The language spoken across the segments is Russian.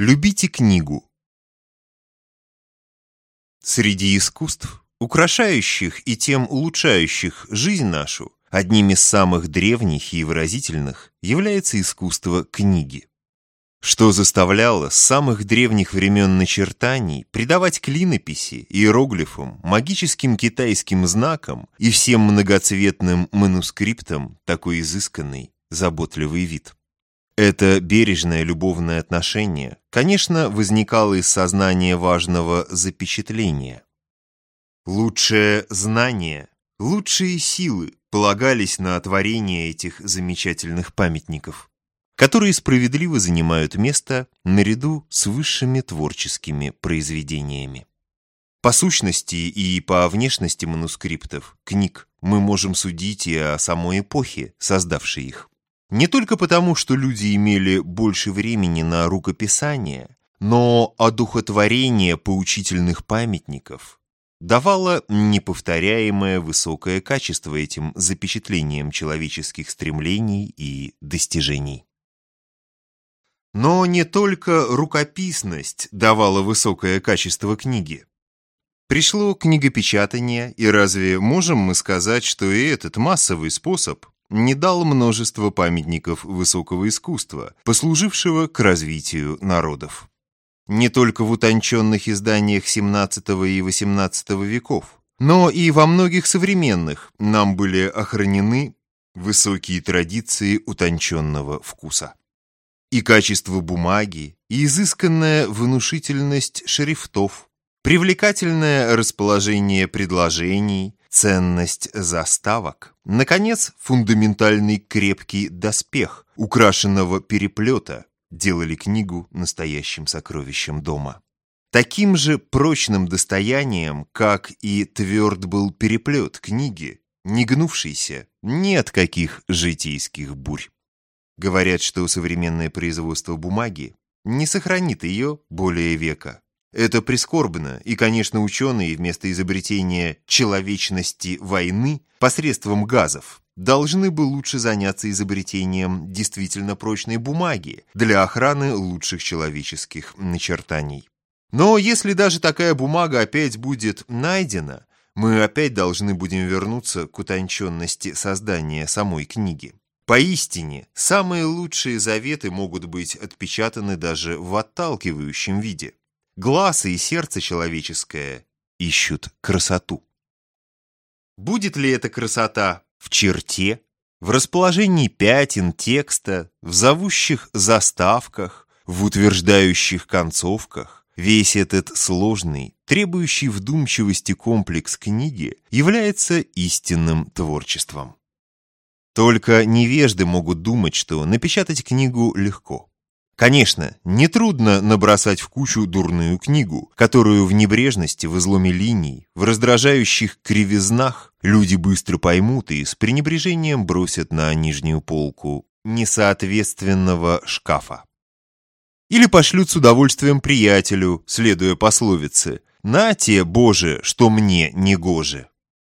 Любите книгу. Среди искусств, украшающих и тем улучшающих жизнь нашу, одним из самых древних и выразительных является искусство книги. Что заставляло с самых древних времен начертаний придавать клинописи, иероглифам, магическим китайским знакам и всем многоцветным манускриптам такой изысканный, заботливый вид. Это бережное любовное отношение, конечно, возникало из сознания важного запечатления. Лучшее знание, лучшие силы полагались на творение этих замечательных памятников, которые справедливо занимают место наряду с высшими творческими произведениями. По сущности и по внешности манускриптов, книг, мы можем судить и о самой эпохе, создавшей их. Не только потому, что люди имели больше времени на рукописание, но одухотворение поучительных памятников давало неповторяемое высокое качество этим запечатлением человеческих стремлений и достижений. Но не только рукописность давала высокое качество книги. Пришло книгопечатание, и разве можем мы сказать, что и этот массовый способ не дал множество памятников высокого искусства, послужившего к развитию народов. Не только в утонченных изданиях XVII и XVIII веков, но и во многих современных нам были охранены высокие традиции утонченного вкуса. И качество бумаги, и изысканная внушительность шрифтов, привлекательное расположение предложений, ценность заставок. Наконец, фундаментальный крепкий доспех, украшенного переплета, делали книгу настоящим сокровищем дома. Таким же прочным достоянием, как и тверд был переплет книги, не гнувшийся ни от каких житейских бурь. Говорят, что современное производство бумаги не сохранит ее более века. Это прискорбно, и, конечно, ученые вместо изобретения человечности войны посредством газов должны бы лучше заняться изобретением действительно прочной бумаги для охраны лучших человеческих начертаний. Но если даже такая бумага опять будет найдена, мы опять должны будем вернуться к утонченности создания самой книги. Поистине, самые лучшие заветы могут быть отпечатаны даже в отталкивающем виде. Глаз и сердце человеческое ищут красоту. Будет ли эта красота в черте, в расположении пятен текста, в зовущих заставках, в утверждающих концовках? Весь этот сложный, требующий вдумчивости комплекс книги является истинным творчеством. Только невежды могут думать, что напечатать книгу легко. Конечно, нетрудно набросать в кучу дурную книгу, которую в небрежности, в изломе линий, в раздражающих кривизнах люди быстро поймут и с пренебрежением бросят на нижнюю полку несоответственного шкафа. Или пошлют с удовольствием приятелю, следуя пословице «На те, Боже, что мне не гоже».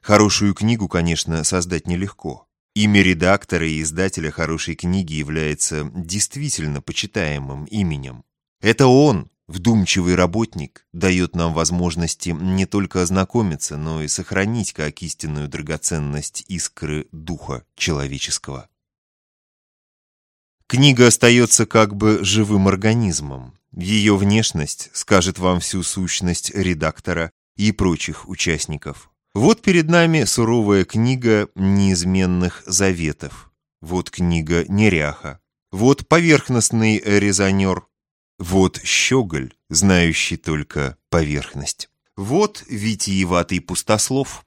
Хорошую книгу, конечно, создать нелегко. Имя редактора и издателя хорошей книги является действительно почитаемым именем. Это он, вдумчивый работник, дает нам возможности не только ознакомиться, но и сохранить как истинную драгоценность искры духа человеческого. Книга остается как бы живым организмом. Ее внешность скажет вам всю сущность редактора и прочих участников. Вот перед нами суровая книга неизменных заветов. Вот книга неряха. Вот поверхностный резонер. Вот щеголь, знающий только поверхность. Вот витиеватый пустослов.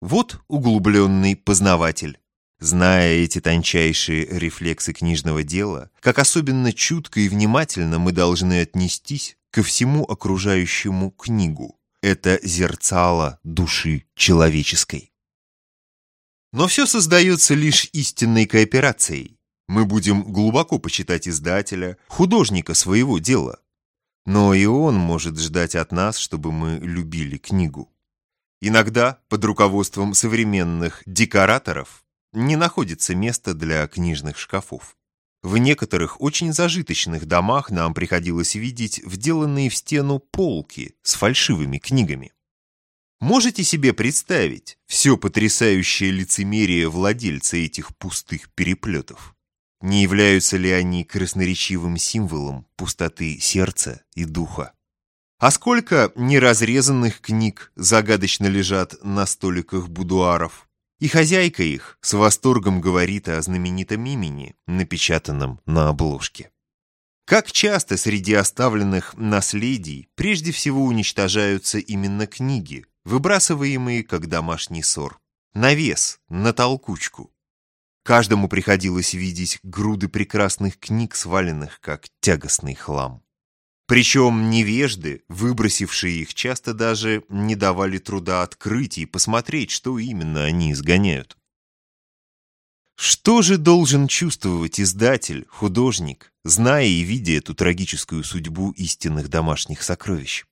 Вот углубленный познаватель. Зная эти тончайшие рефлексы книжного дела, как особенно чутко и внимательно мы должны отнестись ко всему окружающему книгу, это зерцало души человеческой. Но все создается лишь истинной кооперацией. Мы будем глубоко почитать издателя, художника своего дела. Но и он может ждать от нас, чтобы мы любили книгу. Иногда под руководством современных декораторов не находится места для книжных шкафов. В некоторых очень зажиточных домах нам приходилось видеть вделанные в стену полки с фальшивыми книгами. Можете себе представить все потрясающее лицемерие владельца этих пустых переплетов? Не являются ли они красноречивым символом пустоты сердца и духа? А сколько неразрезанных книг загадочно лежат на столиках будуаров? И хозяйка их с восторгом говорит о знаменитом имени, напечатанном на обложке. Как часто среди оставленных наследий прежде всего уничтожаются именно книги, выбрасываемые как домашний ссор, на вес, на толкучку. Каждому приходилось видеть груды прекрасных книг, сваленных как тягостный хлам. Причем невежды, выбросившие их, часто даже не давали труда открыть и посмотреть, что именно они изгоняют. Что же должен чувствовать издатель, художник, зная и видя эту трагическую судьбу истинных домашних сокровищ?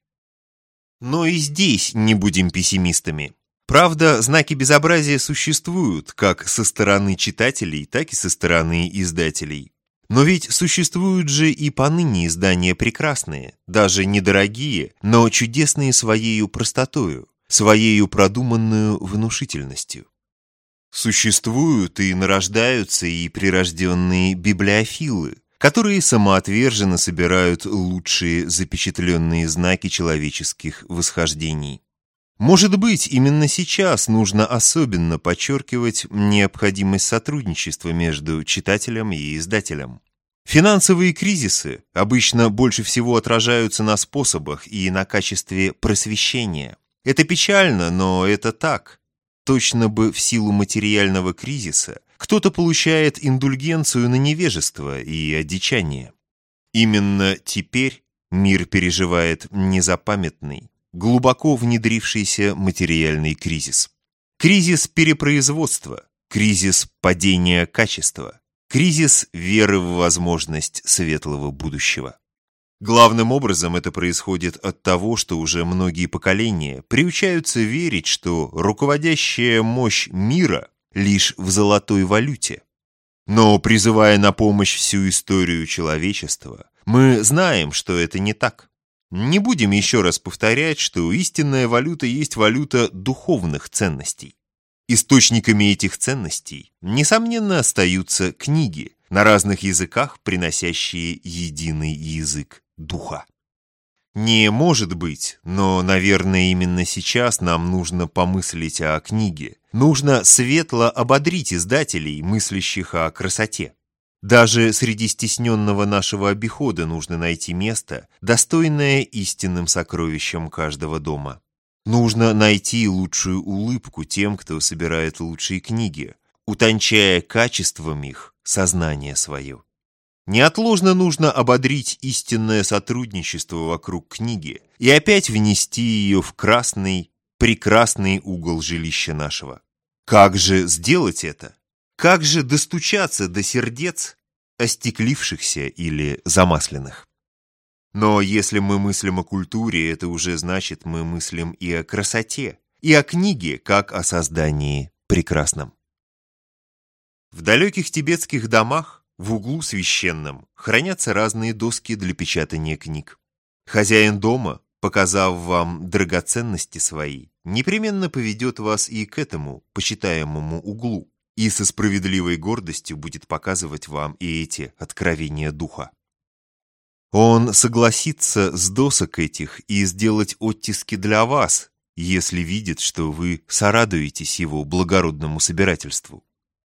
Но и здесь не будем пессимистами. Правда, знаки безобразия существуют как со стороны читателей, так и со стороны издателей. Но ведь существуют же и поныне издания прекрасные, даже недорогие, но чудесные своею простотою, своею продуманную внушительностью. Существуют и нарождаются и прирожденные библиофилы, которые самоотверженно собирают лучшие запечатленные знаки человеческих восхождений. Может быть, именно сейчас нужно особенно подчеркивать необходимость сотрудничества между читателем и издателем. Финансовые кризисы обычно больше всего отражаются на способах и на качестве просвещения. Это печально, но это так. Точно бы в силу материального кризиса кто-то получает индульгенцию на невежество и одичание. Именно теперь мир переживает незапамятный, глубоко внедрившийся материальный кризис. Кризис перепроизводства, кризис падения качества, кризис веры в возможность светлого будущего. Главным образом это происходит от того, что уже многие поколения приучаются верить, что руководящая мощь мира лишь в золотой валюте. Но призывая на помощь всю историю человечества, мы знаем, что это не так. Не будем еще раз повторять, что истинная валюта есть валюта духовных ценностей. Источниками этих ценностей, несомненно, остаются книги, на разных языках приносящие единый язык духа. Не может быть, но, наверное, именно сейчас нам нужно помыслить о книге. Нужно светло ободрить издателей, мыслящих о красоте. Даже среди стесненного нашего обихода нужно найти место, достойное истинным сокровищем каждого дома. Нужно найти лучшую улыбку тем, кто собирает лучшие книги, утончая качеством их сознание свое. Неотложно нужно ободрить истинное сотрудничество вокруг книги и опять внести ее в красный, прекрасный угол жилища нашего. Как же сделать это? Как же достучаться до сердец, остеклившихся или замасленных? Но если мы мыслим о культуре, это уже значит, мы мыслим и о красоте, и о книге, как о создании прекрасном. В далеких тибетских домах, в углу священном, хранятся разные доски для печатания книг. Хозяин дома, показав вам драгоценности свои, непременно поведет вас и к этому почитаемому углу, и со справедливой гордостью будет показывать вам и эти откровения духа. Он согласится с досок этих и сделать оттиски для вас, если видит, что вы сорадуетесь его благородному собирательству.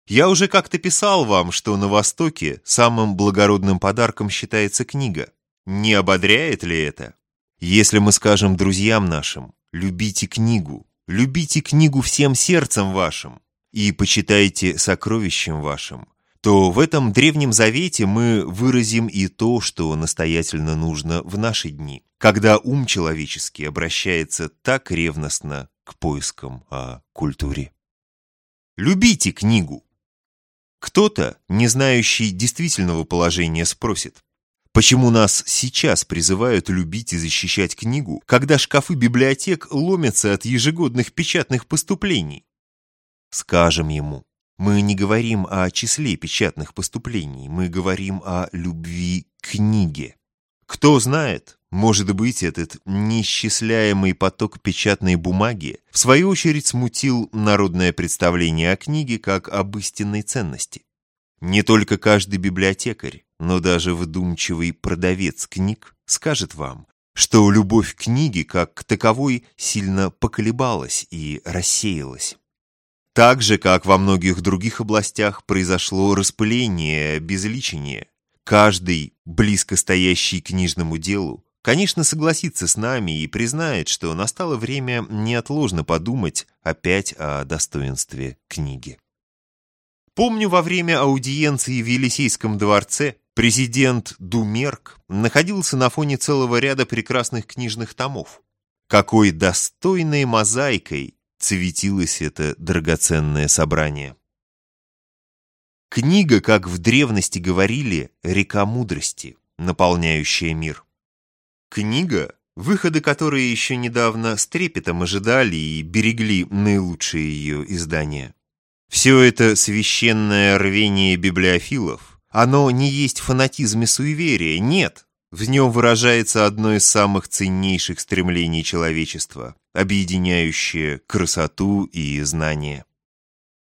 Я уже как-то писал вам, что на Востоке самым благородным подарком считается книга. Не ободряет ли это? Если мы скажем друзьям нашим, любите книгу, любите книгу всем сердцем вашим, и почитайте сокровищем вашим, то в этом Древнем Завете мы выразим и то, что настоятельно нужно в наши дни, когда ум человеческий обращается так ревностно к поискам о культуре. Любите книгу. Кто-то, не знающий действительного положения, спросит, почему нас сейчас призывают любить и защищать книгу, когда шкафы библиотек ломятся от ежегодных печатных поступлений? Скажем ему, Мы не говорим о числе печатных поступлений, мы говорим о любви к книге. Кто знает, может быть, этот неисчисляемый поток печатной бумаги в свою очередь смутил народное представление о книге как об истинной ценности. Не только каждый библиотекарь, но даже вдумчивый продавец книг скажет вам, что любовь к книге как к таковой сильно поколебалась и рассеялась. Так же, как во многих других областях произошло распыление, обезличение. Каждый, близко стоящий к книжному делу, конечно, согласится с нами и признает, что настало время неотложно подумать опять о достоинстве книги. Помню, во время аудиенции в Елисейском дворце президент Думерк находился на фоне целого ряда прекрасных книжных томов. Какой достойной мозаикой цветилось это драгоценное собрание. Книга, как в древности говорили, река мудрости, наполняющая мир. Книга, выходы которой еще недавно с трепетом ожидали и берегли наилучшие ее издания. Все это священное рвение библиофилов, оно не есть фанатизм и суеверие, нет, в нем выражается одно из самых ценнейших стремлений человечества, объединяющее красоту и знание.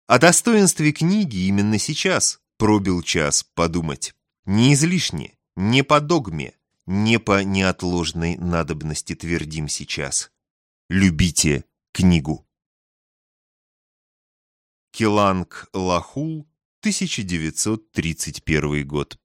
О достоинстве книги именно сейчас пробил час подумать. Не излишне, не по догме, не по неотложной надобности твердим сейчас. Любите книгу. Киланг Лахул, 1931 год.